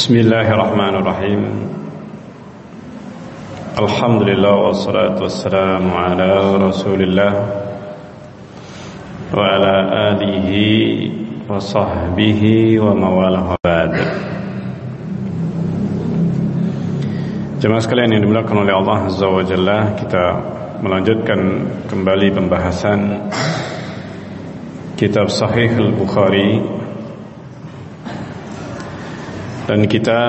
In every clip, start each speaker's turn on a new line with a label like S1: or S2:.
S1: بسم الله الرحمن الرحيم الحمد لله والصلاة والسلام على رسول الله وعلى آله وصحبه ومواله بعد Jemaah sekalian yang dimuliakan oleh Allah Azza wa Jalla Kita melanjutkan kembali pembahasan Kitab Sahih Al-Bukhari dan kita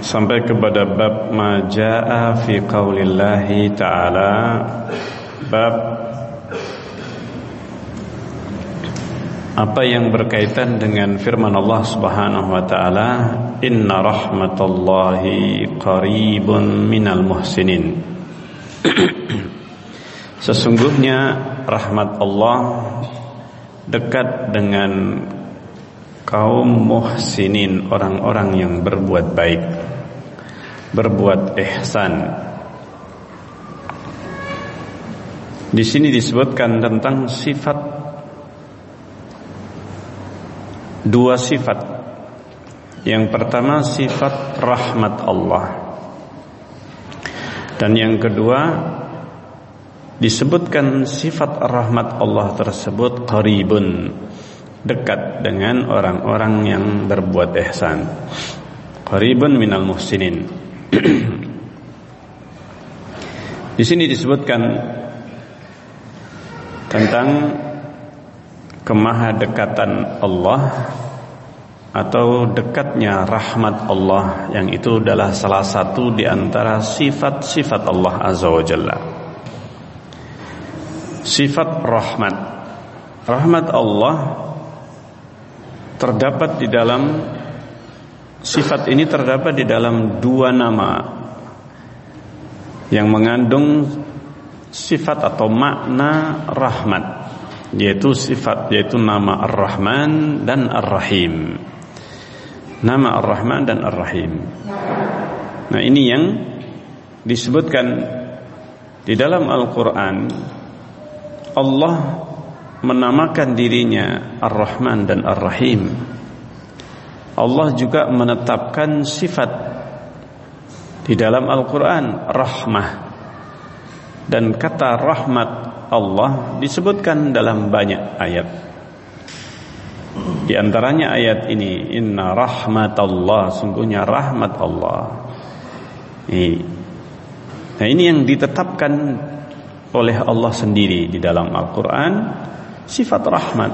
S1: Sampai kepada bab Maja'a fi qawlillahi ta'ala. Bab apa yang berkaitan dengan firman Allah Subhanahu wa taala? Inna rahmatallahi qaribun minal muhsinin. Sesungguhnya rahmat Allah dekat dengan kaum muhsinin orang-orang yang berbuat baik berbuat ihsan di sini disebutkan tentang sifat dua sifat. Yang pertama sifat rahmat Allah. Dan yang kedua disebutkan sifat rahmat Allah tersebut qaribun, dekat dengan orang-orang yang berbuat ihsan. Qaribun minal muhsinin. Di sini disebutkan tentang kemahadekatan Allah atau dekatnya rahmat Allah yang itu adalah salah satu di antara sifat-sifat Allah Azza wa Jalla. Sifat rahmat. Rahmat Allah terdapat di dalam sifat ini terdapat di dalam dua nama yang mengandung sifat atau makna rahmat yaitu sifat yaitu nama Ar-Rahman dan Ar-Rahim. Nama Ar-Rahman dan Ar-Rahim. Nah, ini yang disebutkan di dalam Al-Qur'an Allah menamakan dirinya Ar-Rahman dan Ar-Rahim. Allah juga menetapkan sifat di dalam Al-Qur'an rahmah. Dan kata rahmat Allah disebutkan dalam banyak ayat. Di antaranya ayat ini, Inna rahmatallah, sungguhnya rahmat Allah. Ini. Nah ini yang ditetapkan oleh Allah sendiri di dalam Al-Quran, sifat rahmat.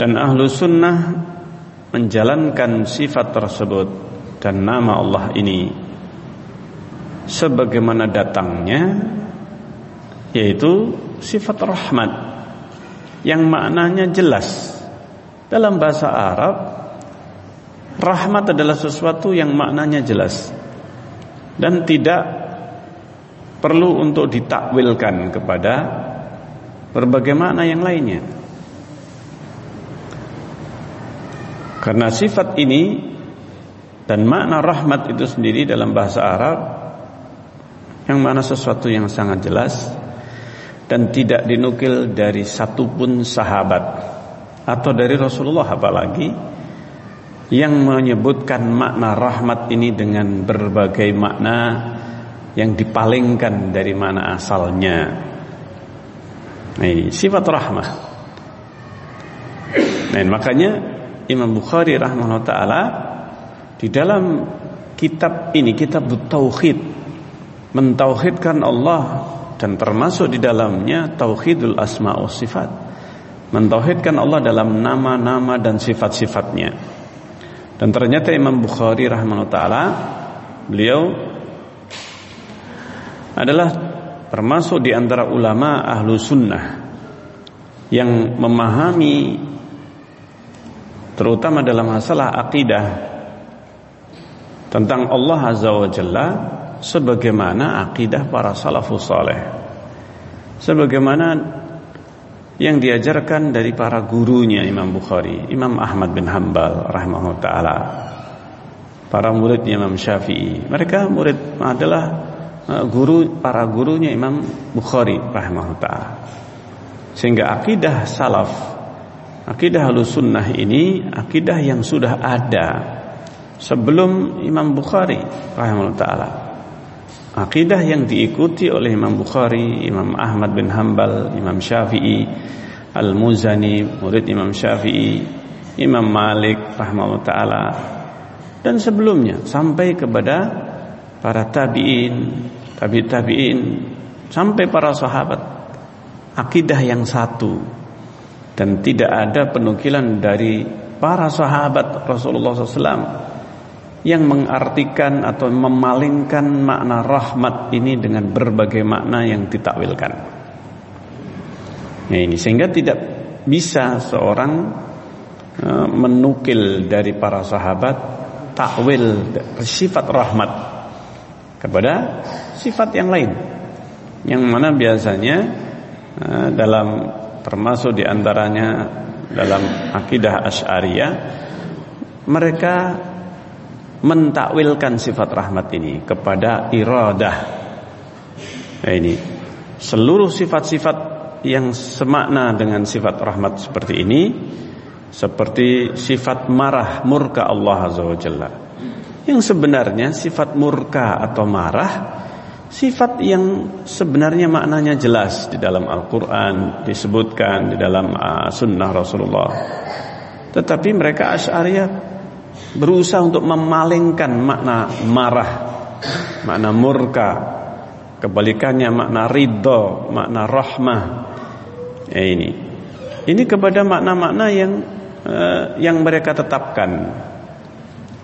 S1: Dan ahlu sunnah menjalankan sifat tersebut dan nama Allah ini sebagaimana datangnya yaitu sifat rahmat yang maknanya jelas dalam bahasa Arab rahmat adalah sesuatu yang maknanya jelas dan tidak perlu untuk ditakwilkan kepada berbagai makna yang lainnya karena sifat ini dan makna rahmat itu sendiri dalam bahasa Arab yang mana sesuatu yang sangat jelas dan tidak dinukil dari satupun sahabat atau dari Rasulullah apalagi yang menyebutkan makna rahmat ini dengan berbagai makna yang dipalingkan dari mana asalnya. Nah, ini sifat rahmah. Nah, makanya Imam Bukhari rahimahullah taala di dalam kitab ini kitab tauhid mentauhidkan Allah dan termasuk di dalamnya tauhidul asma wa sifat mentauhidkan Allah dalam nama-nama dan sifat-sifatnya dan ternyata Imam Bukhari rahimahullah taala beliau adalah termasuk di antara ulama ahlu sunnah yang memahami terutama dalam masalah akidah tentang Allah azza wa jalla sebagaimana akidah para salafus saleh. Sebagaimana yang diajarkan dari para gurunya Imam Bukhari, Imam Ahmad bin Hambal rahimahullah taala. Para muridnya Imam Syafi'i. Mereka murid adalah guru para gurunya Imam Bukhari rahimahullah. Sehingga akidah salaf Akidah sunnah ini akidah yang sudah ada sebelum Imam Bukhari rahimahullah taala. Akidah yang diikuti oleh Imam Bukhari, Imam Ahmad bin Hambal, Imam Syafi'i, Al-Muzani, murid Imam Syafi'i, Imam Malik rahimahullah taala dan sebelumnya sampai kepada para tabi'in, tabi' tabi'in sampai para sahabat. Akidah yang satu. Dan tidak ada penukilan dari para sahabat Rasulullah SAW yang mengartikan atau memalingkan makna rahmat ini dengan berbagai makna yang ditakwilkan. Ya ini sehingga tidak bisa seorang e, menukil dari para sahabat takwil sifat rahmat kepada sifat yang lain. Yang mana biasanya e, dalam termasuk di antaranya dalam akidah Asy'ariyah mereka mentakwilkan sifat rahmat ini kepada iradah. Nah, ini seluruh sifat-sifat yang semakna dengan sifat rahmat seperti ini seperti sifat marah murka Allah Azza wa Jalla yang sebenarnya sifat murka atau marah Sifat yang sebenarnya maknanya jelas di dalam Al-Quran Disebutkan di dalam uh, sunnah Rasulullah. Tetapi mereka Asy'ariyah Berusaha untuk memalingkan makna marah Makna murka Kebalikannya makna ridho Makna rahmah. Ya ini. Ini kepada makna-makna yang uh, Yang mereka tetapkan.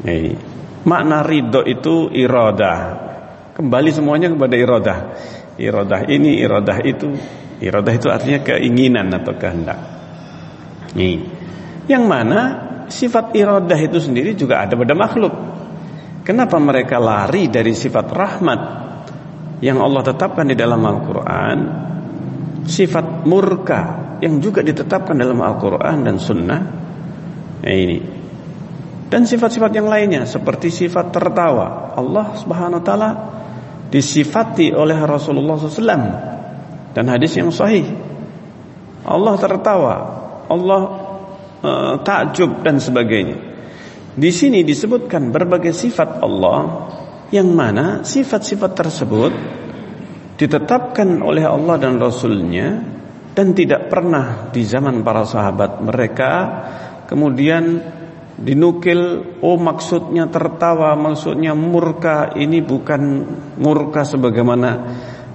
S1: Ya ini Makna ridho itu iradah Kembali semuanya kepada iradah. Iradah ini, iradah itu. Iradah itu artinya keinginan atau kehendak. Nih. Yang mana sifat iradah itu sendiri juga ada pada makhluk. Kenapa mereka lari dari sifat rahmat yang Allah tetapkan di dalam Al-Quran Sifat murka yang juga ditetapkan dalam Al-Quran dan Sunnah Nah ini Dan sifat-sifat yang lainnya Seperti sifat tertawa Allah subhanahu wa ta'ala disifati oleh Rasulullah SAW dan hadis yang sahih. Allah tertawa, Allah uh, takjub dan sebagainya. Di sini disebutkan berbagai sifat Allah yang mana sifat-sifat tersebut ditetapkan oleh Allah dan Rasulnya dan tidak pernah di zaman para sahabat mereka kemudian dinukil oh maksudnya tertawa maksudnya murka ini bukan murka sebagaimana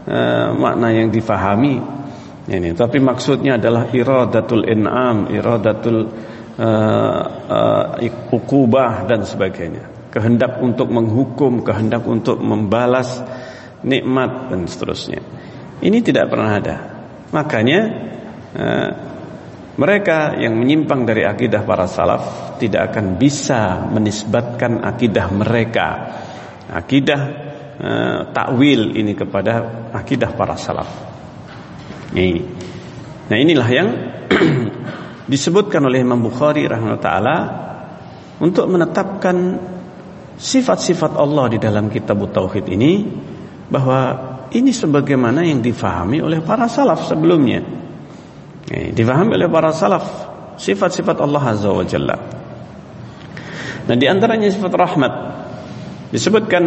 S1: uh, makna yang difahami. Ini tapi maksudnya adalah iradatul in'am iradatul uh, uh, ukubah dan sebagainya. Kehendak untuk menghukum kehendak untuk membalas nikmat dan seterusnya. Ini tidak pernah ada. Makanya mereka yang menyimpang dari akidah para salaf tidak akan bisa menisbatkan akidah mereka, akidah e, takwil ini kepada akidah para salaf. Ini. Nah inilah yang disebutkan oleh Imam Bukhari rahimahullah taala untuk menetapkan sifat-sifat Allah di dalam kitab tauhid ini bahwa ini sebagaimana yang difahami oleh para salaf sebelumnya. Ini difahami oleh para salaf sifat-sifat Allah Azza wa Jalla. Nah di antaranya sifat rahmat. Disebutkan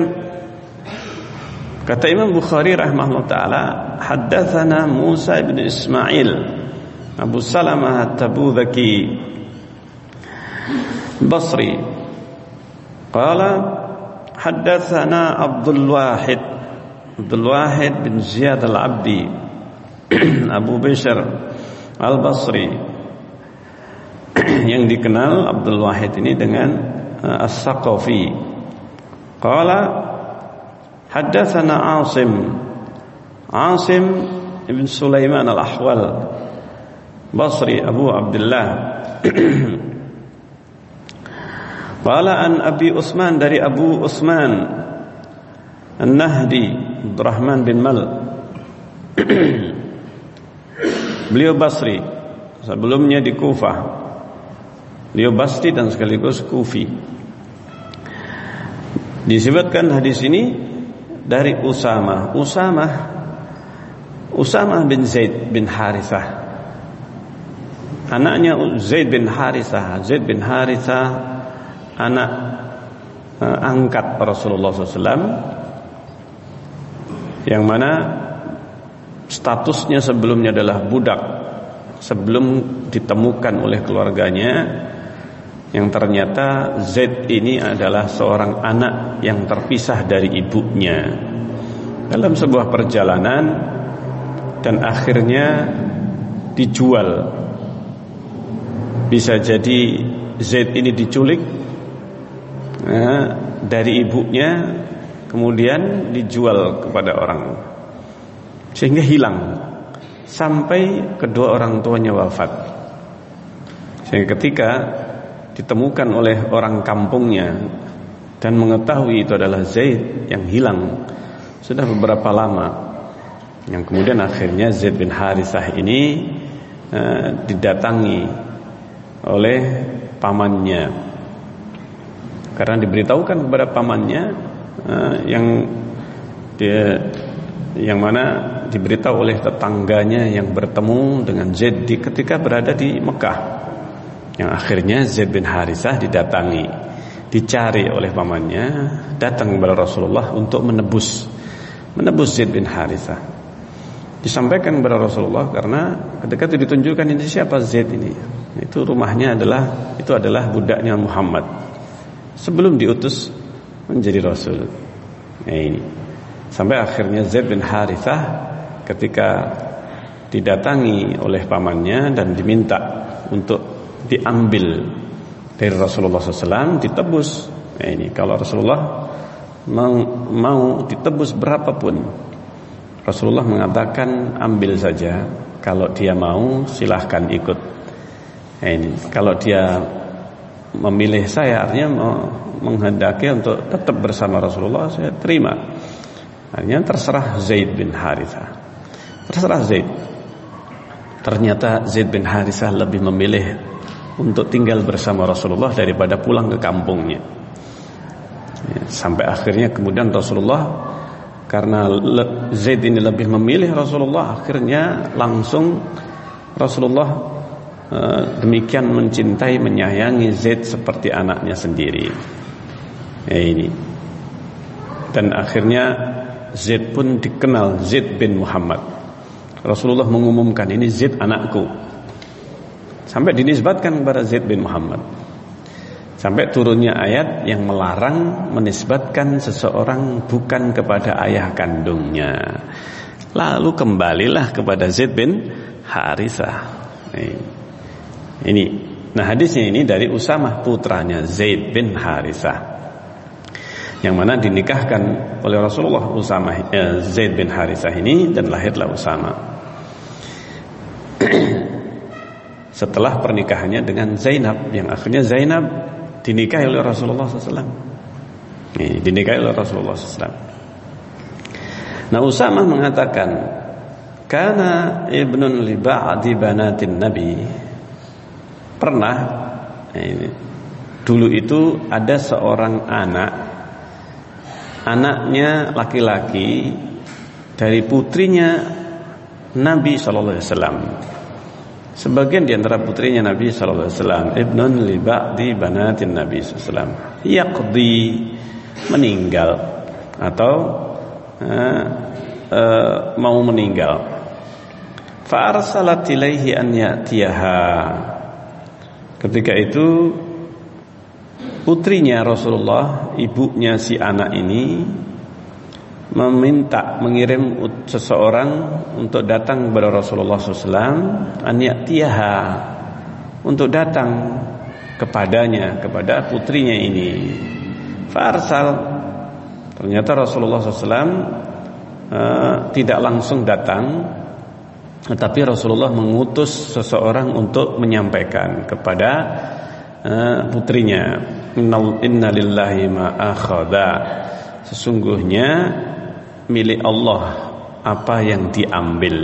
S1: kata Imam Bukhari rahimahullah taala haddatsana Musa bin Ismail Abu Salamah At-Tabuzaki Basri. Qala haddatsana Abdul Wahid Abdul Wahid bin Ziyad Al-Abdi Abu Bishr Al-Basri. Yang dikenal Abdul Wahid ini dengan uh, As-Saqafi. Qala haddatsana Asim. Asim ibn Sulaiman Al-Ahwal. Basri Abu Abdullah. Qala an Abi Usman dari Abu Usman An-Nahdi Abdurrahman bin Mal Beliau Basri Sebelumnya di Kufah. Beliau Basri dan sekaligus Kufi. Disebutkan hadis ini Dari Usama. Usama Usama bin Zaid bin Harithah. Anaknya Zaid bin Harithah. Zaid bin Harithah anak uh, angkat Rasulullah SAW yang mana statusnya sebelumnya adalah budak. Sebelum ditemukan oleh keluarganya yang ternyata Z ini adalah seorang anak yang terpisah dari ibunya. Dalam sebuah perjalanan dan akhirnya dijual. Bisa jadi Z ini diculik nah, dari ibunya kemudian dijual kepada orang sehingga hilang. Sampai kedua orang tuanya wafat. Sehingga ketika ditemukan oleh orang kampungnya dan mengetahui itu adalah Zaid yang hilang sudah beberapa lama. Yang kemudian akhirnya Zaid bin Harithah ini uh, didatangi oleh pamannya. Karena diberitahukan kepada pamannya uh, yang dia yang mana diberitahu oleh tetangganya yang bertemu dengan Zaid di ketika berada di Mekah. Yang akhirnya Zaid bin Harisah didatangi dicari oleh pamannya datang kepada Rasulullah untuk menebus menebus Zaid bin Harisah. Disampaikan kepada Rasulullah karena ketika itu ditunjukkan ini siapa Zaid ini? Itu rumahnya adalah itu adalah budaknya Muhammad. Sebelum diutus menjadi Rasul. Nah ini. Sampai akhirnya Zaid bin Harithah ketika didatangi oleh pamannya dan diminta untuk diambil dari Rasulullah SAW ditebus. Nah ini kalau Rasulullah mau, mau ditebus berapapun Rasulullah mengatakan ambil saja. Kalau dia mau silahkan ikut. Nah ini kalau dia memilih saya artinya menghendaki untuk tetap bersama Rasulullah saya terima. Artinya terserah Zaid bin Harithah terserah Zaid ternyata Zaid bin Harithah lebih memilih untuk tinggal bersama Rasulullah daripada pulang ke kampungnya. Ya, sampai akhirnya kemudian Rasulullah karena Zaid ini lebih memilih Rasulullah akhirnya langsung Rasulullah uh, demikian mencintai menyayangi Zaid seperti anaknya sendiri. Ya ini. Dan akhirnya Zaid pun dikenal Zaid bin Muhammad. Rasulullah mengumumkan ini Zaid anakku. Sampai dinisbatkan kepada Zaid bin Muhammad. Sampai turunnya ayat yang melarang menisbatkan seseorang bukan kepada ayah kandungnya. Lalu kembalilah kepada Zaid bin Harithah ini nah hadisnya ini dari Usamah putranya Zaid bin Harithah yang mana dinikahkan oleh Rasulullah Usamah eh, Zaid bin Harithah ini dan lahirlah Usamah setelah pernikahannya dengan Zainab yang akhirnya Zainab dinikahi oleh Rasulullah SAW. Ini, dinikahi oleh Rasulullah SAW. Nah Usamah mengatakan karena ibnun li ba'di banatin nabi pernah ini, dulu itu ada seorang anak anaknya laki-laki dari putrinya Nabi sallallahu alaihi wasallam Sebagian di antara putrinya Nabi sallallahu alaihi wasallam, ibnun li ba'di banatin Nabi sallallahu alaihi wasallam, yaqdi meninggal atau uh, uh, mau meninggal. Fa arsalat ilaihi an ya'tiyaha. Ketika itu putrinya Rasulullah, ibunya si anak ini meminta mengirim seseorang untuk datang kepada Rasulullah SAW tiaha untuk datang kepadanya kepada putrinya ini. Farsal ternyata Rasulullah SAW uh, eh, tidak langsung datang tetapi Rasulullah mengutus seseorang untuk menyampaikan kepada uh, putrinya innalillahi ma akhadha sesungguhnya milik Allah apa yang diambil.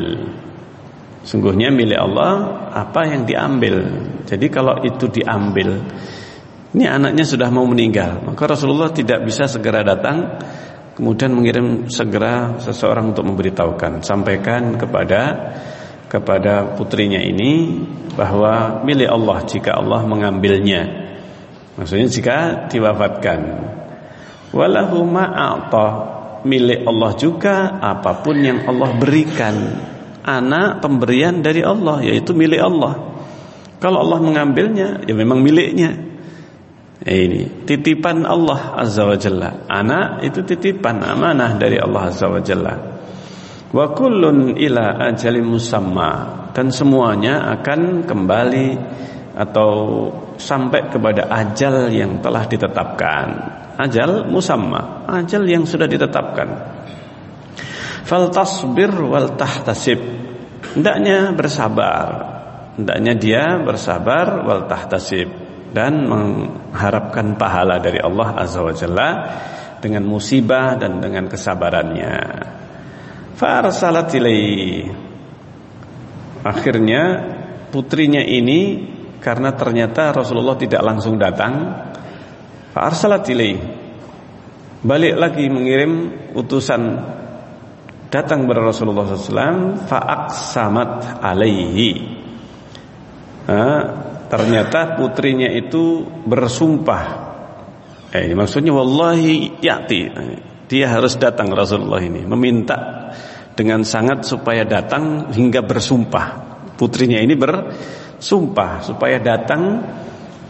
S1: Sungguhnya milik Allah apa yang diambil. Jadi kalau itu diambil, ini anaknya sudah mau meninggal, maka Rasulullah tidak bisa segera datang kemudian mengirim segera seseorang untuk memberitahukan, sampaikan kepada kepada putrinya ini bahwa milik Allah jika Allah mengambilnya. Maksudnya jika diwafatkan. Walahu ma'ata milik Allah juga apa pun yang Allah berikan. Anak pemberian dari Allah yaitu milik Allah. Kalau Allah mengambilnya ya memang miliknya. Ini titipan Allah Azza wa Jalla. Anak itu titipan amanah dari Allah Azza wa Jalla. Wa kullun ila ajalin musamma dan semuanya akan kembali atau sampai kepada ajal yang telah ditetapkan. Ajal musamma, ajal yang sudah ditetapkan. Fal tasbir wal tahtasib. Hendaknya bersabar. Hendaknya dia bersabar wal tahtasib dan mengharapkan pahala dari Allah Azza wa Jalla dengan musibah dan dengan kesabarannya. Farsalat Akhirnya putrinya ini karena ternyata Rasulullah tidak langsung datang, farsalat Balik lagi mengirim utusan datang kepada Rasulullah SAW faaksamat alaihi. Nah, ternyata putrinya itu bersumpah. Eh, maksudnya wallahi yati. Dia harus datang Rasulullah ini meminta dengan sangat supaya datang hingga bersumpah. Putrinya ini bersumpah supaya datang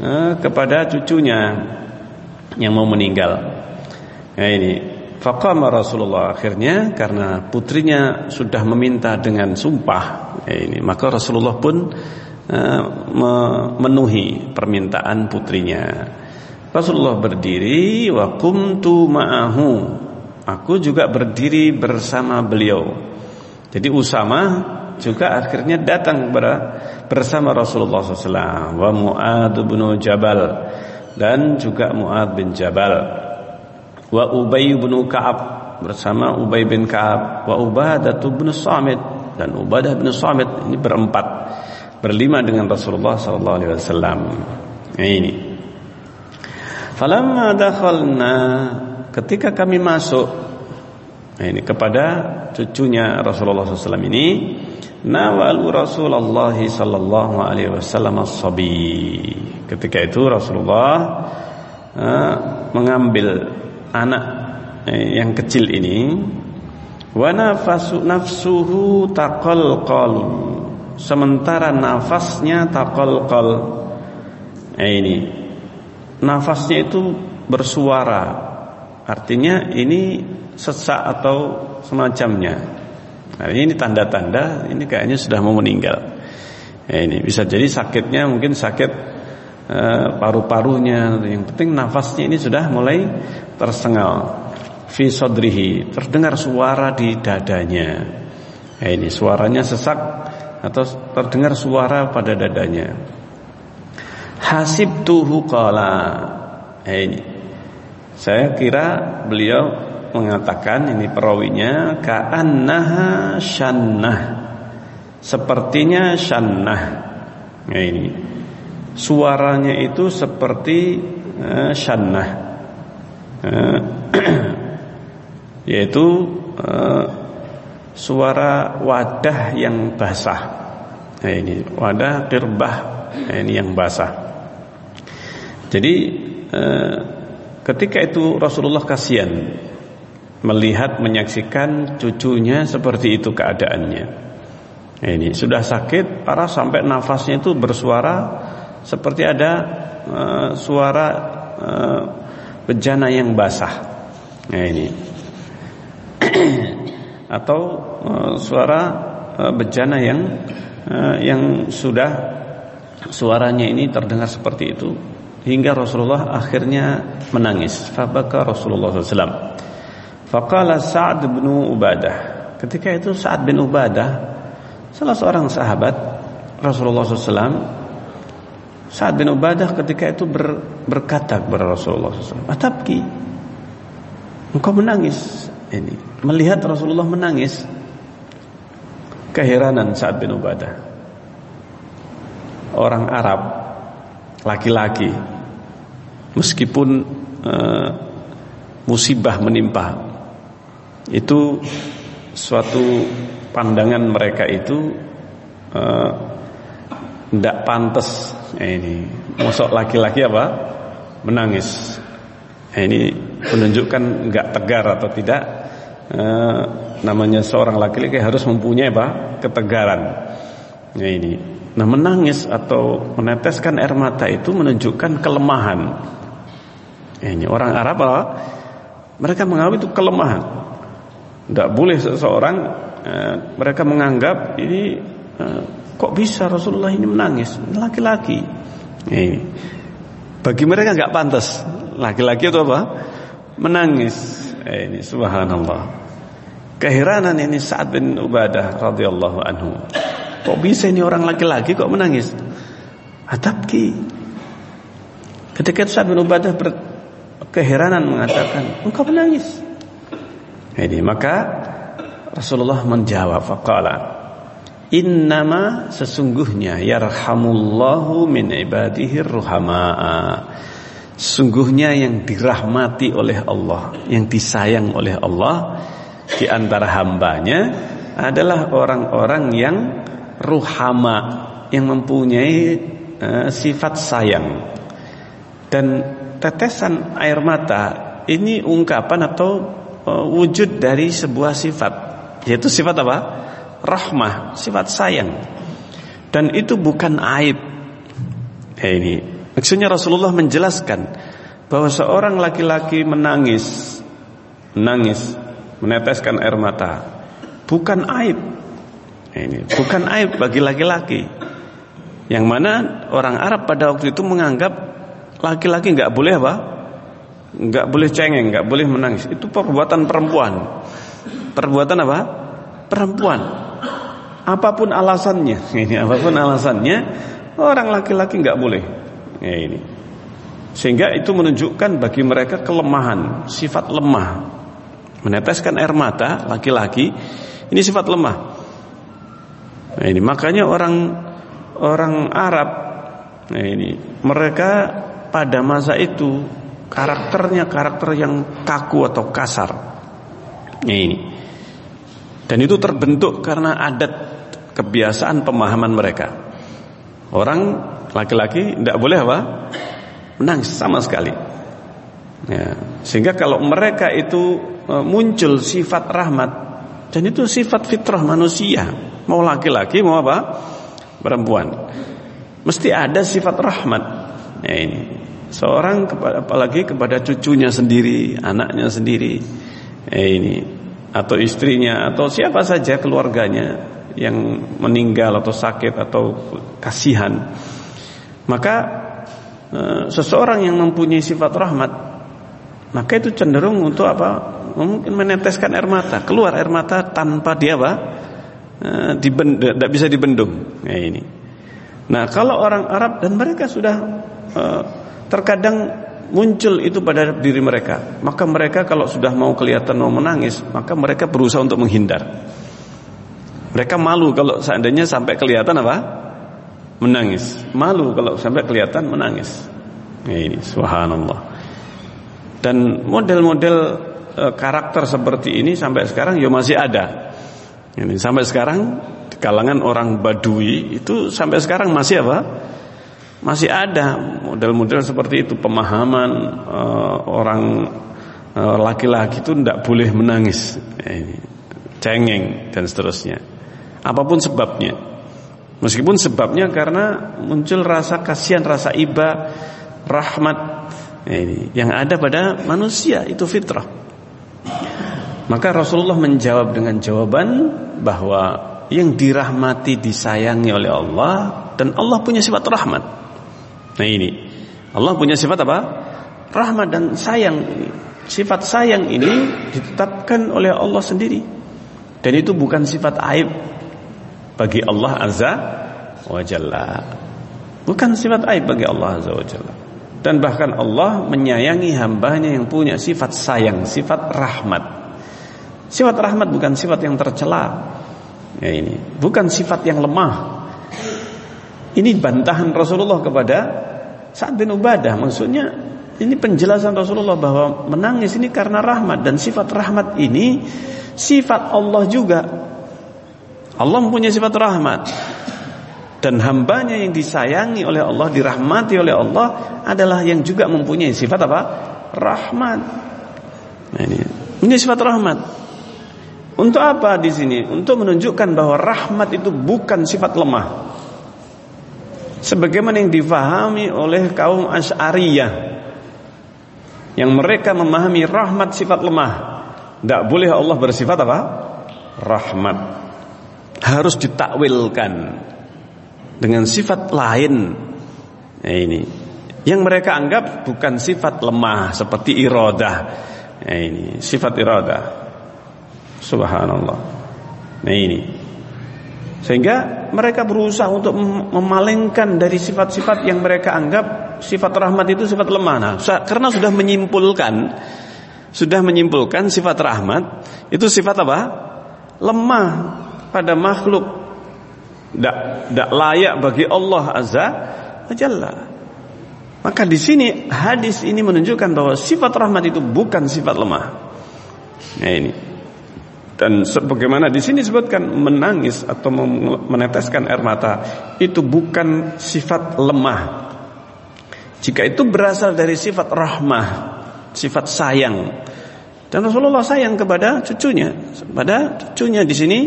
S1: eh, kepada cucunya yang mau meninggal. Nah ini Faqama Rasulullah akhirnya karena putrinya sudah meminta dengan sumpah nah ini maka Rasulullah pun uh, memenuhi permintaan putrinya. Rasulullah berdiri wa qumtu ma'ahu Aku juga berdiri bersama beliau. Jadi Usama juga akhirnya datang bersama Rasulullah SAW. Wa Mu'ad bin Jabal dan juga Mu'ad bin Jabal. Wa Ubay bin Ka'ab bersama Ubay bin Ka'ab. Wa Ubadah bin Samit dan Ubadah bin Samit ini berempat berlima dengan Rasulullah wasallam. Ini. Falamma dakhalna ketika kami masuk nah ini kepada cucunya Rasulullah SAW ini nawalu Rasulullah sallallahu alaihi wasallam as-sabi ketika itu Rasulullah uh, mengambil anak eh, yang kecil ini wa nafasu nafsuhu taqalqal. Sementara nafasnya taqalqal. Nah ini nafasnya itu bersuara Artinya ini sesak atau semacamnya. Nah, ini tanda-tanda ini kayaknya sudah mau meninggal. Ya, ini bisa jadi sakitnya mungkin sakit uh, paru-parunya. Yang penting nafasnya ini sudah mulai tersengal. Fi sodrihi terdengar suara di dadanya. Ya, ini suaranya sesak atau terdengar suara pada dadanya. Hasib tuhu kala. Ya, ini saya kira beliau mengatakan ini perawinya ka'annaha syannah. Sepertinya syannah. Nah ini. Suaranya itu seperti uh, syannah. Uh, yaitu uh, suara wadah yang basah. Nah ini wadah kirbah nah, ini yang basah. Jadi uh, Ketika itu Rasulullah kasihan melihat menyaksikan cucunya seperti itu keadaannya. Ini sudah sakit parah sampai nafasnya itu bersuara seperti ada uh, suara uh, bejana yang basah. Nah, ini atau uh, suara uh, bejana yang uh, yang sudah suaranya ini terdengar seperti itu hingga Rasulullah akhirnya menangis. Fabaka Rasulullah SAW. Faqala Sa'ad bin Ubadah. Ketika itu Sa'ad bin Ubadah salah seorang sahabat Rasulullah SAW. Sa'ad bin Ubadah ketika itu ber, berkata kepada Rasulullah SAW, "Atabki? Engkau menangis." Ini melihat Rasulullah menangis. Keheranan Sa'ad bin Ubadah. Orang Arab laki-laki meskipun uh, musibah menimpa. Itu suatu pandangan mereka itu tidak uh, pantas eh, ini mosok laki-laki apa? Menangis. Eh, ini menunjukkan nggak tegar atau tidak uh, namanya seorang laki-laki harus mempunyai apa? Ketegaran. Ya ini. Nah menangis atau meneteskan air mata itu menunjukkan kelemahan. eh, ini orang Arab apa mereka menganggap itu kelemahan. Tidak boleh seseorang eh, mereka menganggap ini eh, kok bisa Rasulullah ini menangis? Laki-laki. Eh, bagi mereka nggak pantas. Laki-laki itu apa? Menangis. Ini subhanallah. Keheranan ini Sa'ad bin Ubadah radhiyallahu anhu. Kok bisa ini orang laki-laki kok menangis? Atabki ketika Sa'ad bin Ubadah keheranan mengatakan engkau menangis ini maka Rasulullah menjawab faqala innama sesungguhnya yarhamullahu min ibadihi ruhamaa. Sungguhnya yang dirahmati oleh Allah yang disayang oleh Allah di antara hambanya adalah orang-orang yang ruhama yang mempunyai uh, sifat sayang. Dan tetesan air mata ini ungkapan atau uh, wujud dari sebuah sifat yaitu sifat apa? rahmah, sifat sayang. Dan itu bukan aib. Ya ini maksudnya Rasulullah menjelaskan bahwa seorang laki-laki menangis menangis meneteskan air mata bukan aib. Ya ini bukan aib bagi laki-laki. Yang mana orang Arab pada waktu itu menganggap laki-laki nggak boleh apa? nggak boleh cengeng, nggak boleh menangis. Itu perbuatan perempuan. Perbuatan apa? Perempuan. Apa pun alasannya, ini apa pun alasannya, orang laki-laki nggak boleh. Ya ini. Sehingga itu menunjukkan bagi mereka kelemahan, sifat lemah. Meneteskan air mata laki-laki ini sifat lemah. Nah ini makanya orang orang Arab nah ini mereka pada masa itu karakternya karakter yang kaku atau kasar. Ini. Dan itu terbentuk karena adat kebiasaan pemahaman mereka. Orang laki-laki tidak boleh apa? Menangis sama sekali. Ya, sehingga kalau mereka itu e, muncul sifat rahmat dan itu sifat fitrah manusia, mau laki-laki mau apa? perempuan. Mesti ada sifat rahmat. Ya ini. Seorang apalagi kepada cucunya sendiri, anaknya sendiri. Eh ini atau istrinya atau siapa saja keluarganya yang meninggal atau sakit atau kasihan. Maka e, seseorang yang mempunyai sifat rahmat maka itu cenderung untuk apa? Mungkin meneteskan air mata, keluar air mata tanpa dia apa? E, tidak bisa dibendung. Ya ini. Nah, kalau orang Arab dan mereka sudah terkadang muncul itu pada diri mereka. Maka mereka kalau sudah mau kelihatan mau menangis, maka mereka berusaha untuk menghindar. Mereka malu kalau seandainya sampai kelihatan apa? Menangis. Malu kalau sampai kelihatan menangis. Ini subhanallah. Dan model-model e, karakter seperti ini sampai sekarang ya masih ada. Ini sampai sekarang kalangan orang Badui itu sampai sekarang masih apa? Masih ada model-model seperti itu pemahaman uh, orang eh, laki-laki uh, itu tidak boleh menangis eh, cengeng dan seterusnya. Apa pun sebabnya. Meskipun sebabnya karena muncul rasa kasihan rasa iba rahmat ini yang ada pada manusia itu fitrah. Maka Rasulullah menjawab dengan jawaban bahwa yang dirahmati disayangi oleh Allah dan Allah punya sifat rahmat Nah ini Allah punya sifat apa? Rahmat dan sayang. Sifat sayang ini ditetapkan oleh Allah sendiri. Dan itu bukan sifat aib bagi Allah Azza wa Jalla. Bukan sifat aib bagi Allah Azza wa Jalla. Dan bahkan Allah menyayangi hambanya yang punya sifat sayang, sifat rahmat. Sifat rahmat bukan sifat yang tercela. Ya ini, bukan sifat yang lemah. Ini bantahan Rasulullah kepada Sa'ad bin Ubadah. Maksudnya ini penjelasan Rasulullah bahwa menangis ini karena rahmat dan sifat rahmat ini sifat Allah juga. Allah mempunyai sifat rahmat. dan hambanya yang disayangi oleh Allah, dirahmati oleh Allah adalah yang juga mempunyai sifat apa? Rahmat. Nah, ini, ini sifat rahmat. Untuk apa di sini? Untuk menunjukkan bahwa rahmat itu bukan sifat lemah. Sebagaimana yang difahami oleh kaum Asy'ariyah yang mereka memahami rahmat sifat lemah. Tidak boleh Allah bersifat apa? Rahmat. Harus ditakwilkan dengan sifat lain. Nah, ini yang mereka anggap bukan sifat lemah seperti iradah. Nah, ini sifat iradah. Subhanallah. Nah ini. Sehingga mereka berusaha untuk memalingkan dari sifat-sifat yang mereka anggap sifat rahmat itu sifat lemah. Nah, karena sudah menyimpulkan sudah menyimpulkan sifat rahmat itu sifat apa? Lemah pada makhluk. Tidak layak bagi Allah Azza wa Jalla. Maka di sini hadis ini menunjukkan bahwa sifat rahmat itu bukan sifat lemah. Nah ini. Dan sebagaimana di sini disebutkan menangis atau meneteskan air mata itu bukan sifat lemah. Jika itu berasal dari sifat rahmah, sifat sayang. Dan Rasulullah sayang kepada cucunya, kepada cucunya di sini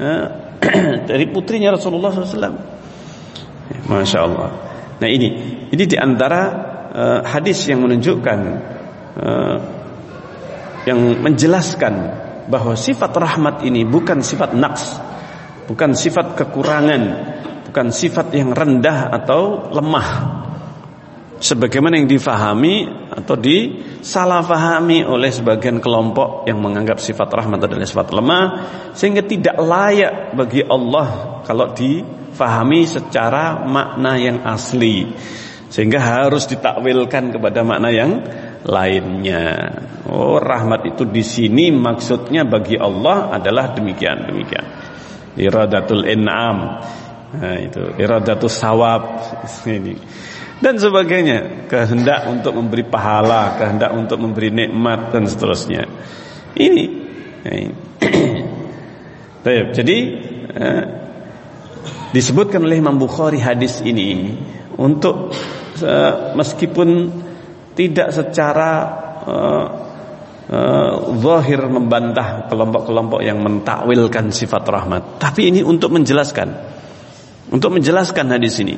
S1: eh, dari putrinya Rasulullah SAW. Masya Allah. Nah ini, ini di antara uh, hadis yang menunjukkan, uh, yang menjelaskan bahwa sifat rahmat ini bukan sifat naqs, bukan sifat kekurangan, bukan sifat yang rendah atau lemah. Sebagaimana yang difahami atau disalahfahami oleh sebagian kelompok yang menganggap sifat rahmat adalah sifat lemah sehingga tidak layak bagi Allah kalau difahami secara makna yang asli sehingga harus ditakwilkan kepada makna yang lainnya. Oh, rahmat itu di sini maksudnya bagi Allah adalah demikian demikian. Iradatul in'am. Nah, itu iradatul sawab ini dan sebagainya, kehendak untuk memberi pahala, kehendak untuk memberi nikmat dan seterusnya. Ini. Baik, jadi eh, disebutkan oleh Imam Bukhari hadis ini untuk eh, meskipun tidak secara uh, uh, zahir membantah kelompok-kelompok yang mentakwilkan sifat rahmat, tapi ini untuk menjelaskan, untuk menjelaskan hadis ini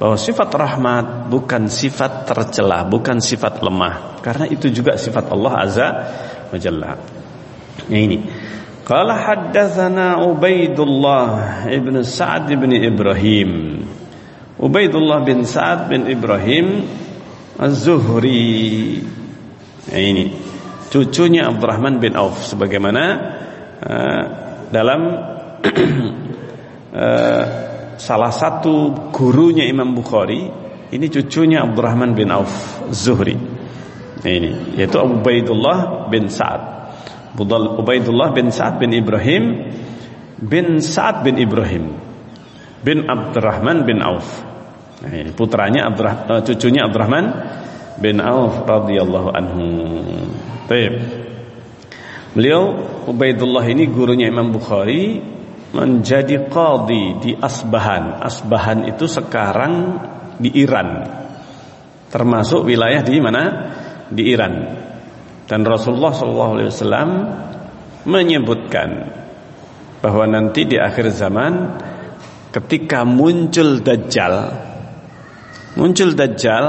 S1: bahwa sifat rahmat bukan sifat tercela, bukan sifat lemah, karena itu juga sifat Allah Azza wa Jalla. Yang ini. Qala haddatsana Ubaidullah ibn Sa'ad ibn Ibrahim. Ubaidullah bin Sa'ad bin Ibrahim Az-Zuhri. Nah, ini cucunya Abdurrahman bin Auf sebagaimana uh, dalam uh, salah satu gurunya Imam Bukhari ini cucunya Abdurrahman bin Auf Zuhri. Nah, ini yaitu Ubaidullah bin Sa'ad. Ubaidullah bin Sa'ad bin Ibrahim bin Sa'ad bin Ibrahim bin Abdurrahman bin Auf. Ini putranya Abdurrah, uh, cucunya Abdurrahman bin Auf radhiyallahu anhu. Baik. Beliau Ubaidullah ini gurunya Imam Bukhari menjadi qadhi di Asbahan. Asbahan itu sekarang di Iran. Termasuk wilayah di mana? Di Iran. Dan Rasulullah SAW menyebutkan bahwa nanti di akhir zaman ketika muncul Dajjal muncul Dajjal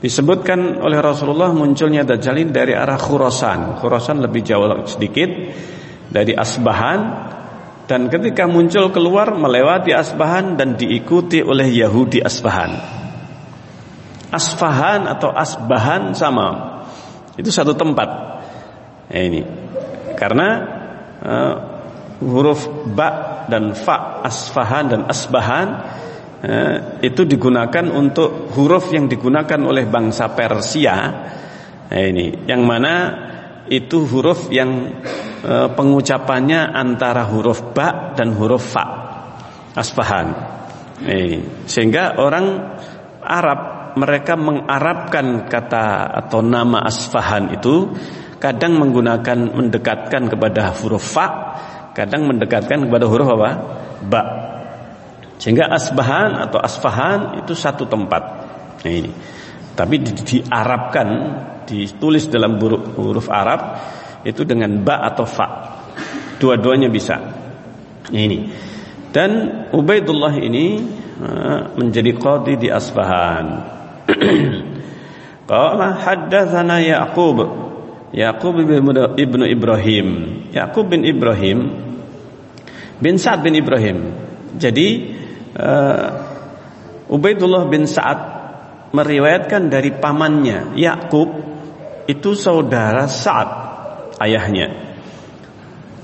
S1: disebutkan oleh Rasulullah munculnya Dajjal ini dari arah Khurasan. Khurasan lebih jauh sedikit dari Asbahan dan ketika muncul keluar melewati Asbahan dan diikuti oleh Yahudi Asbahan. Asfahan atau Asbahan sama. Itu satu tempat. Nah, ini. Karena uh, huruf ba dan fa Asfahan dan Asbahan eh, itu digunakan untuk huruf yang digunakan oleh bangsa Persia. Nah, ini yang mana itu huruf yang eh, pengucapannya antara huruf ba dan huruf fa. Asfahan. Ini. Sehingga orang Arab mereka mengarabkan kata atau nama Asfahan itu kadang menggunakan mendekatkan kepada huruf fa, kadang mendekatkan kepada huruf apa? ba. Sehingga Asbahan atau Asfahan itu satu tempat. Nah ini. Tapi di, diarabkan, ditulis dalam huruf, huruf Arab itu dengan ba atau fa. Dua-duanya bisa. Nah ini. Dan Ubaidullah ini uh, menjadi qadi di Asbahan. Qala haddatsana Yaqub. Yaqub ibnu Ibrahim. Yaqub bin Ibrahim bin Sa'ad bin Ibrahim. Jadi uh, Ubaidullah bin Sa'ad meriwayatkan dari pamannya Yakub itu saudara Sa'ad ayahnya.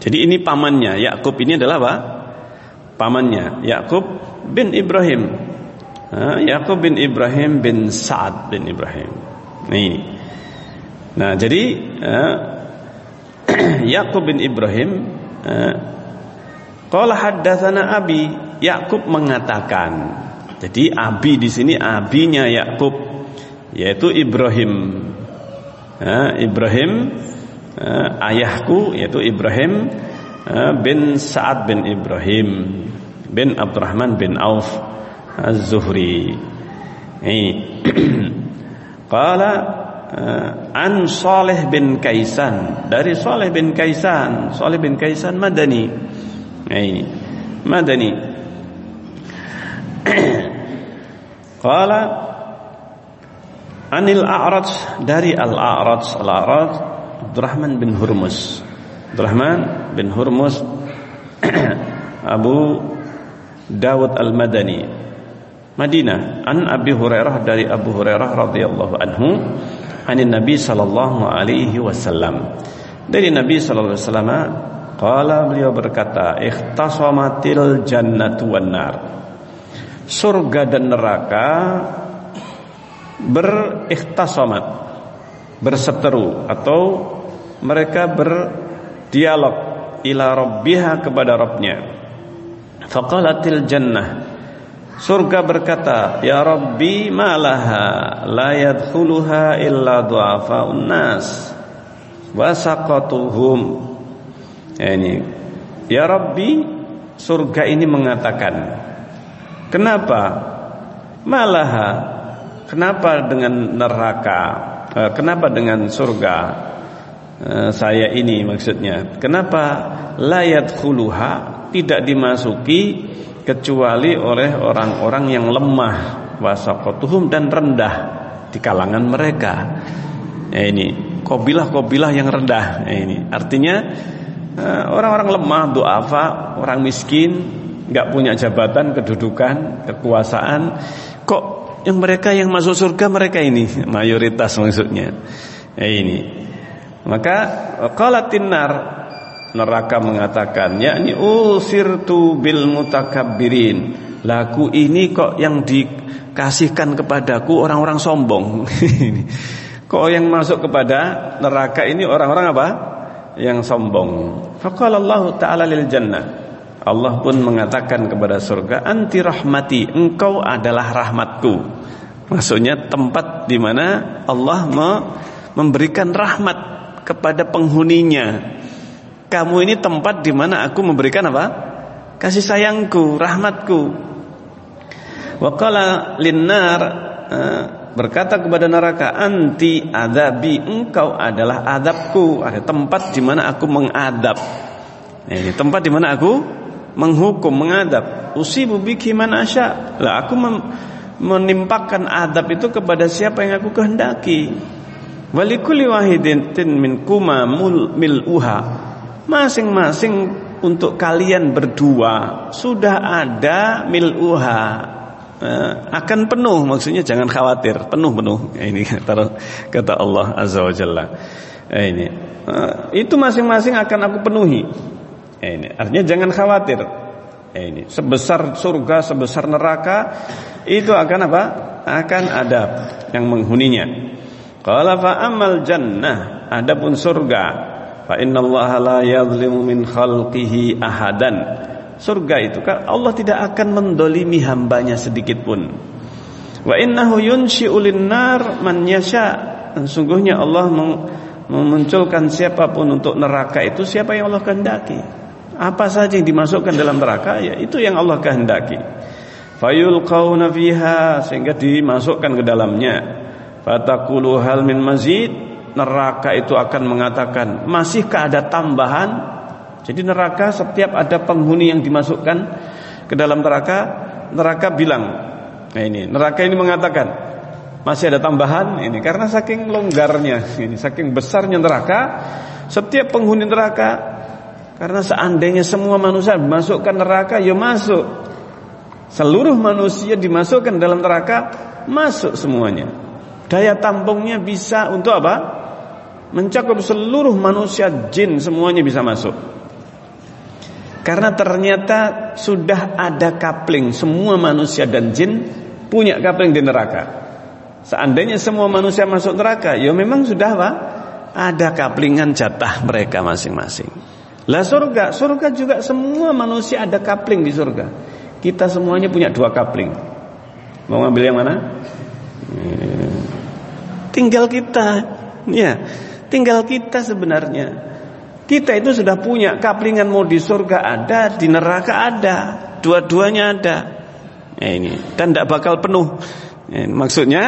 S1: Jadi ini pamannya Yakub ini adalah apa? Pamannya Yakub bin Ibrahim. Uh, Yakub bin Ibrahim bin Sa'ad bin Ibrahim. Nah ini. Nah jadi uh, Yakub bin Ibrahim uh, Qala haddatsana Abi Yakub mengatakan. Jadi Abi di sini abinya Yakub yaitu Ibrahim. Ha, Ibrahim ha, ayahku yaitu Ibrahim ha, bin Sa'ad bin Ibrahim bin Abdurrahman bin Auf Az-Zuhri. Qala an Saleh bin Kaisan dari Saleh bin Kaisan Saleh bin Kaisan Madani ini Madani Qala Anil A'raj dari Al-A'raj Al-A'raj Abdurrahman bin Hurmus Abdurrahman bin Hurmus Abu Dawud Al-Madani Madinah. An Abi Hurairah dari Abu Hurairah radhiyallahu anhu anin Nabi sallallahu alaihi wasallam. Dari Nabi sallallahu alaihi wasallam qala beliau berkata ikhtasamatil jannatu wan nar surga dan neraka berikhtasamat berseteru atau mereka berdialog ila rabbiha kepada Rabbnya. Faqalatil jannah surga berkata ya rabbi malaha la yadkhuluha illa du'afaun nas wa saqatuhum. Ya ini. Ya rabbi surga ini mengatakan Kenapa? Malaha. Kenapa dengan neraka? Eh, kenapa dengan surga? Eh, saya ini maksudnya. Kenapa layat khuluha tidak dimasuki kecuali oleh orang-orang yang lemah wasakotuhum dan rendah di kalangan mereka. Ya ini kobilah-kobilah yang rendah. Ya ini artinya orang-orang lemah, doafa, orang miskin nggak punya jabatan, kedudukan, kekuasaan, kok yang mereka yang masuk surga mereka ini mayoritas maksudnya. Ya ini. Maka qala tinnar neraka mengatakan, yakni usirtu bil mutakabbirin. Laku ini kok yang dikasihkan kepadaku orang-orang sombong. kok yang masuk kepada neraka ini orang-orang apa? Yang sombong. Faqala Allah Ta'ala lil jannah Allah pun mengatakan kepada surga, "Anti rahmati, engkau adalah rahmatku." Maksudnya tempat di mana Allah memberikan rahmat kepada penghuninya. Kamu ini tempat di mana aku memberikan apa? Kasih sayangku, rahmatku. Waqala linnar eh, berkata kepada neraka, "Anti adabi, engkau adalah adabku." Ada tempat di mana aku mengadab. Ini tempat di mana aku menghukum, mengadab. Usibu biki man asya. Lah aku menimpakan adab itu kepada siapa yang aku kehendaki. Walikuli wahidin min kuma mil'uha. Masing-masing untuk kalian berdua sudah ada mil'uha eh, akan penuh maksudnya jangan khawatir penuh penuh ini kata kata Allah azza wajalla eh, ini eh, itu masing-masing akan aku penuhi Eh, ini artinya jangan khawatir. Eh, ini sebesar surga, sebesar neraka itu akan apa? Akan ada yang menghuninya. Qala fa amal jannah, adapun surga, fa innallaha la yadhlimu min khalqihi ahadan. Surga itu kan Allah tidak akan mendolimi hambanya sedikit pun. Wa innahu yunshi'u nar man yasha. Sungguhnya Allah memunculkan siapa pun untuk neraka itu siapa yang Allah kehendaki. Apa saja yang dimasukkan dalam neraka ya itu yang Allah kehendaki. fayulqauna fiha sehingga dimasukkan ke dalamnya fataqulu hal min mazid neraka itu akan mengatakan masihkah ada tambahan jadi neraka setiap ada penghuni yang dimasukkan ke dalam neraka neraka bilang nah ini neraka ini mengatakan masih ada tambahan ini karena saking longgarnya ini saking besarnya neraka setiap penghuni neraka karena seandainya semua manusia masukkan neraka ya masuk. Seluruh manusia dimasukkan dalam neraka Masuk semuanya. Daya tampungnya bisa untuk apa? Mencakup seluruh manusia jin semuanya bisa masuk. Karena ternyata sudah ada kapling. Semua manusia dan jin punya kapling di neraka. Seandainya semua manusia masuk neraka Ya memang sudah apa? Ada kaplingan jatah mereka masing-masing Lah surga Surga juga semua manusia ada kapling di surga kita semuanya punya dua kapling. Mau ngambil yang mana? Tinggal kita. Ya, tinggal kita sebenarnya. Kita itu sudah punya kaplingan mau di surga ada, di neraka ada, dua-duanya ada. Ya ini dan tidak bakal penuh. Ya, maksudnya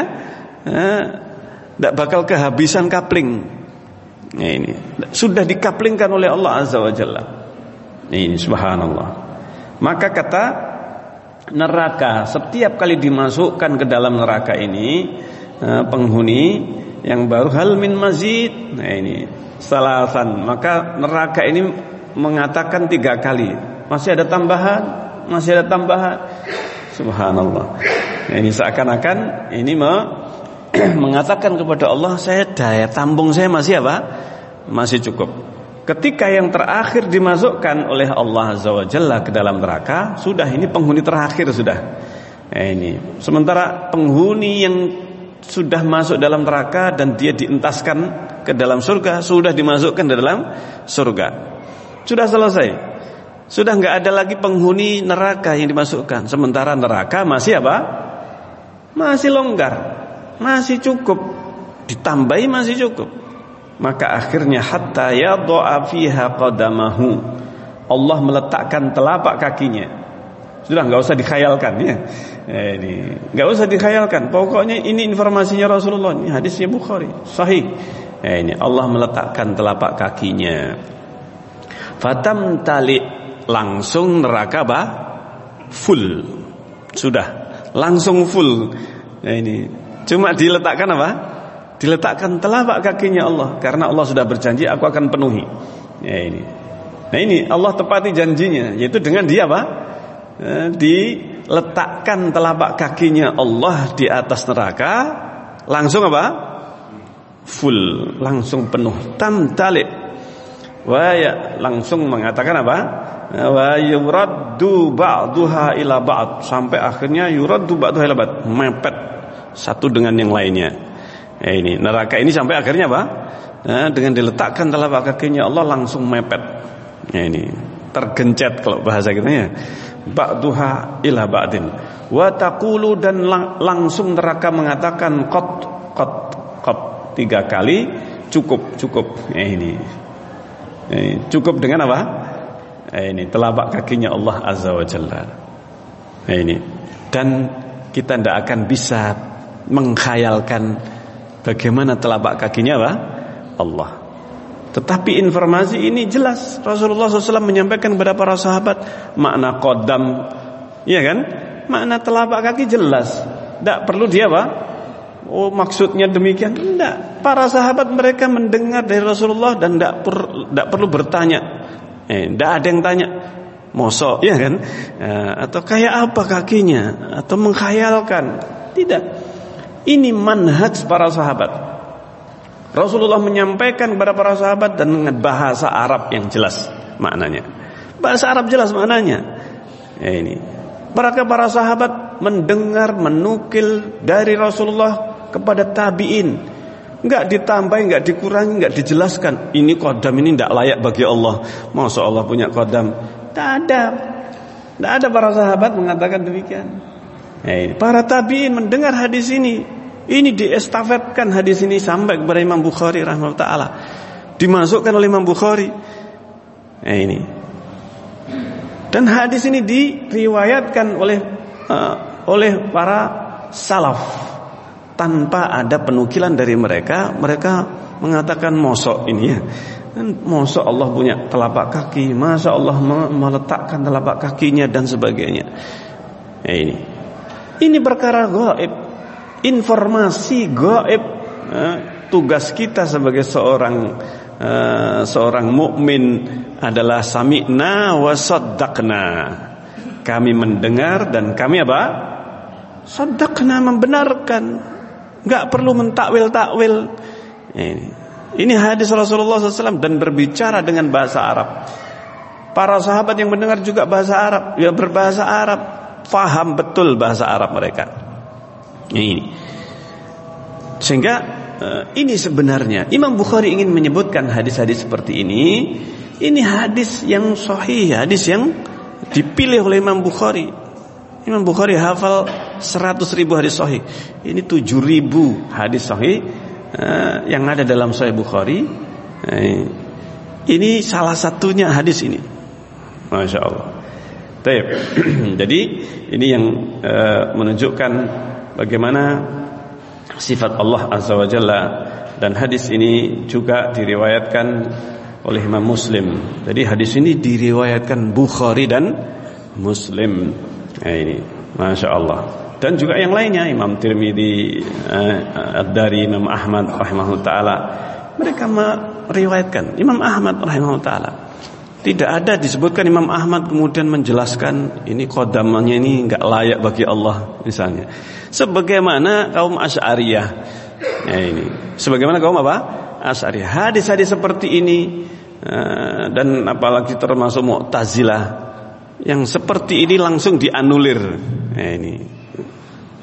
S1: tidak eh, bakal kehabisan kapling. Ya, ini. Sudah dikaplingkan oleh Allah Azza wa Jalla. Ini subhanallah. Maka kata neraka setiap kali dimasukkan ke dalam neraka ini eh, penghuni yang baru hal min mazid. Nah ini salasan. Maka neraka ini mengatakan tiga kali masih ada tambahan masih ada tambahan. Subhanallah. Nah, ini seakan-akan ini mengatakan kepada Allah saya daya tampung saya masih apa masih cukup Ketika yang terakhir dimasukkan oleh Allah Azza wa Jalla ke dalam neraka, sudah ini penghuni terakhir sudah. Nah, ini. Sementara penghuni yang sudah masuk dalam neraka dan dia dientaskan ke dalam surga, sudah dimasukkan ke dalam surga. Sudah selesai. Sudah nggak ada lagi penghuni neraka yang dimasukkan. Sementara neraka masih apa? Masih longgar, masih cukup. Ditambahi masih cukup maka akhirnya hatta yadha'a fiha qadamahu. Allah meletakkan telapak kakinya. Sudah nggak usah dikhayalkan ya. Eh, ini nggak usah dikhayalkan. Pokoknya ini informasinya Rasulullah ini hadisnya Bukhari sahih. Eh, ini Allah meletakkan telapak kakinya. Fatam tali langsung neraka bah full. Sudah langsung full. Nah, ini cuma diletakkan apa diletakkan telapak kakinya Allah karena Allah sudah berjanji aku akan penuhi. Ya ini. Nah ini Allah tepati janjinya yaitu dengan dia apa? Eh, diletakkan telapak kakinya Allah di atas neraka langsung apa? Full, langsung penuh. Tam talik. Wa ya langsung mengatakan apa? Wa yuraddu ba'duha ila ba'd sampai akhirnya yuraddu ba'duha ila ba'd mepet satu dengan yang lainnya. Ya ini neraka ini sampai akhirnya apa? Nah, dengan diletakkan telapak kakinya Allah langsung mepet. Ya ini tergencet kalau bahasa kita ya. Ba'duha ila ba'din. Wa taqulu dan lang langsung neraka mengatakan qat qat qat tiga kali cukup cukup. Ya ini. Ya, ini cukup dengan apa? Ya, ini telapak kakinya Allah Azza wa Jalla. Ya, ini. Dan kita tidak akan bisa mengkhayalkan Bagaimana telapak kakinya apa? Allah. Tetapi informasi ini jelas. Rasulullah SAW menyampaikan kepada para sahabat makna kodam, iya kan? Makna telapak kaki jelas. Tidak perlu dia apa? Oh maksudnya demikian? Tidak. Para sahabat mereka mendengar dari Rasulullah dan tidak per, perlu bertanya. Eh, tidak ada yang tanya. Mosok, ya kan? Eh, atau kayak apa kakinya? Atau mengkhayalkan? Tidak. Ini manhaj para sahabat. Rasulullah menyampaikan kepada para sahabat dan dengan bahasa Arab yang jelas maknanya. Bahasa Arab jelas maknanya. Ya ini. Para para sahabat mendengar, menukil dari Rasulullah kepada tabiin. Enggak ditambahi, enggak dikurangi, enggak dijelaskan. Ini kodam ini tidak layak bagi Allah. Masya Allah punya kodam. Tidak ada. Tidak ada para sahabat mengatakan demikian. Ya para tabiin mendengar hadis ini ini diestafetkan hadis ini sampai kepada Imam Bukhari rahimahullah taala. Dimasukkan oleh Imam Bukhari. Nah ini. Dan hadis ini diriwayatkan oleh uh, oleh para salaf tanpa ada penukilan dari mereka mereka mengatakan mosok ini ya mosok Allah punya telapak kaki masa Allah meletakkan telapak kakinya dan sebagainya ya ini ini perkara gaib informasi gaib uh, tugas kita sebagai seorang uh, seorang mukmin adalah sami'na wa saddaqna kami mendengar dan kami apa? Sadaqna membenarkan. Enggak perlu mentakwil-takwil. Ini. Ini hadis Rasulullah SAW dan berbicara dengan bahasa Arab. Para sahabat yang mendengar juga bahasa Arab, ya berbahasa Arab, faham betul bahasa Arab mereka. Ini. Sehingga eh, ini sebenarnya Imam Bukhari ingin menyebutkan hadis-hadis seperti ini. Ini hadis yang sahih, hadis yang dipilih oleh Imam Bukhari. Imam Bukhari hafal 100 ribu hadis sahih. Ini 7 ribu hadis sahih uh, yang ada dalam Sahih Bukhari. Uh, ini salah satunya hadis ini. Masya Allah. Jadi ini yang menunjukkan bagaimana sifat Allah Azza wa Jalla dan hadis ini juga diriwayatkan oleh Imam Muslim. Jadi hadis ini diriwayatkan Bukhari dan Muslim. Nah ini, masya Allah. Dan juga yang lainnya Imam Tirmidzi, eh, dari Imam Ahmad rahimahullah taala. Mereka meriwayatkan Imam Ahmad rahimahullah taala. Tidak ada disebutkan Imam Ahmad kemudian menjelaskan ini kodamannya ini enggak layak bagi Allah misalnya. Sebagaimana kaum Asy'ariyah. Ya ini. Sebagaimana kaum apa? Asy'ariyah. Hadis-hadis seperti ini Eh, dan apalagi termasuk Mu'tazilah yang seperti ini langsung dianulir. Nah, ini.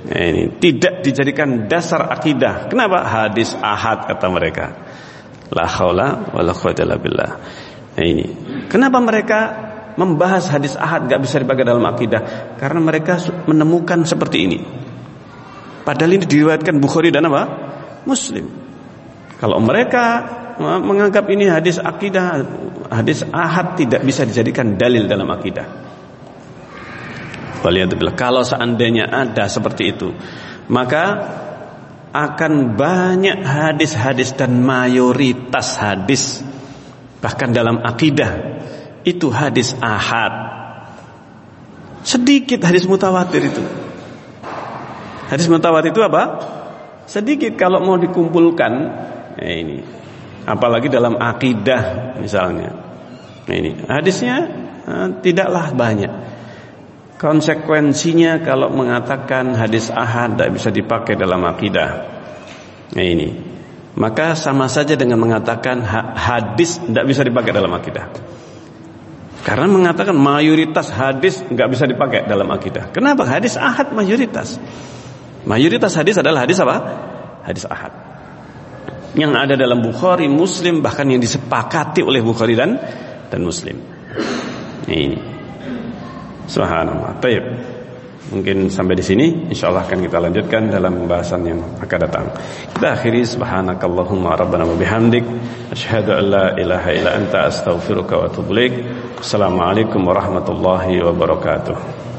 S1: Nah, ini tidak dijadikan dasar akidah. Kenapa? Hadis ahad kata mereka. La haula wala quwwata illa billah. Nah, ini. Kenapa mereka membahas hadis ahad gak bisa dipakai dalam akidah? Karena mereka menemukan seperti ini. Padahal ini diriwayatkan Bukhari dan apa? Muslim. Kalau mereka menganggap ini hadis akidah, hadis ahad tidak bisa dijadikan dalil dalam akidah. Kalau seandainya ada seperti itu, maka akan banyak hadis-hadis dan mayoritas hadis bahkan dalam akidah itu hadis ahad. Sedikit hadis mutawatir itu. Hadis mutawatir itu apa? Sedikit kalau mau dikumpulkan ya ini apalagi dalam akidah misalnya. Nah ini hadisnya uh, tidaklah banyak. Konsekuensinya kalau mengatakan hadis ahad tidak bisa dipakai dalam akidah. Nah ini. Maka sama saja dengan mengatakan hadis tidak bisa dipakai dalam akidah. Karena mengatakan mayoritas hadis nggak bisa dipakai dalam akidah. Kenapa? Hadis ahad mayoritas. Mayoritas hadis adalah hadis apa? Hadis ahad yang ada dalam Bukhari, Muslim bahkan yang disepakati oleh Bukhari dan dan Muslim. Ini. Subhanallah. Baik. Mungkin sampai di sini insyaallah akan kita lanjutkan dalam pembahasan yang akan datang. Kita akhiri subhanakallahumma rabbana wa bihamdik asyhadu an la ilaha illa anta astaghfiruka wa atubu. Assalamualaikum warahmatullahi wabarakatuh.